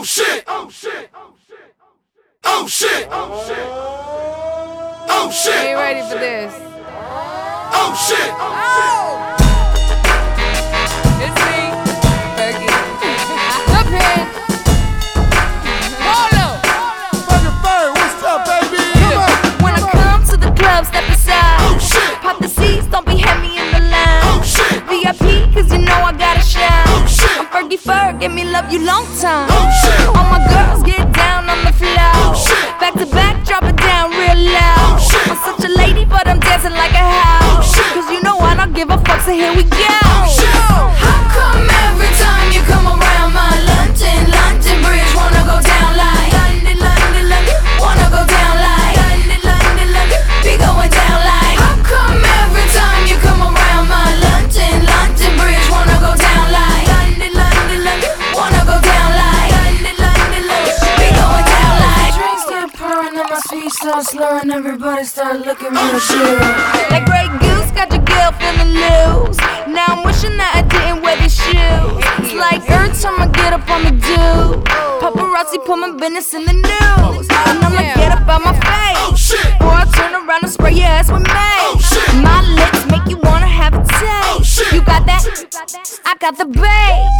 Oh shit! Oh shit! Oh shit! Oh shit! Oh shit! Ain't ready for this. Oh shit! Oh! It's me, Fergie. Up here. Polo. Fucking bird, what's up, baby? Come on. When I come to the club, step aside. Oh shit! Pop the seats, don't be heavy in the line. Oh shit! VIP, cause you know I gotta shine. Oh shit! I'm Fergie Ferg, give me love you long give a fuck, so here we go. shit. How come every time you come around my London, London Bridge wanna go down like London, London, London, wanna go down like London, London, London, be going down like How come every time you come around my London, London Bridge wanna go down like London, London, London, wanna go down like London, London, London, be going down like Drinks start pouring and my feet start slurring, everybody start looking real good. That put my business in the news. And I'm like, get up out my Oh face. shit! Or I turn around and spray your ass with mace. Oh, shit. My lips make you wanna have a taste. Oh, shit. You got that? I got the bass.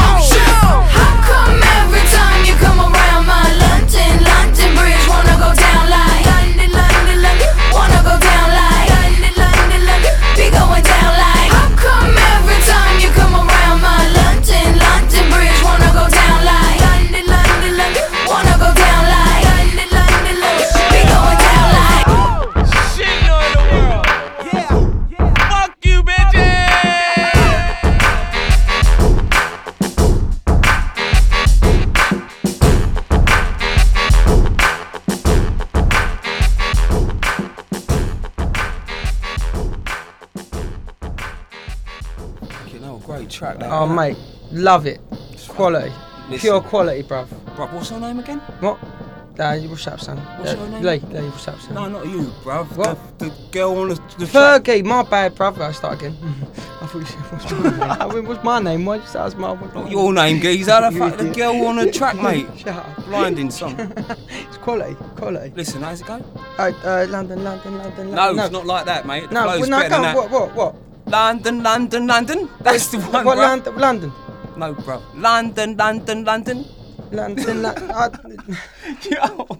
Know, great track that. Oh, mate, love it. Quality. Listen. Pure quality, bruv. Bruv, what's her name again? What? Uh, what's up, son? What's uh, your name? Lee, Lee, what's up, son? No, not you, bruv. What? The, the girl on the, the track. Fergie, my bad, bruv. I start again. I thought you said, what's my name? I mean, what's my name? Why did you say that's my Not your name, geezer. The, fuck, the girl on the track, mate. Shut up. Blinding song. It's quality, quality. Listen, how's it go? Uh, uh, London, London, London, No, London. it's not like that, mate. The No, well, no, better come than on, that. what, what, what? London, London, London. That's the one, What, bruv. London, London? No, bro. London, London, London. London, London. Yo.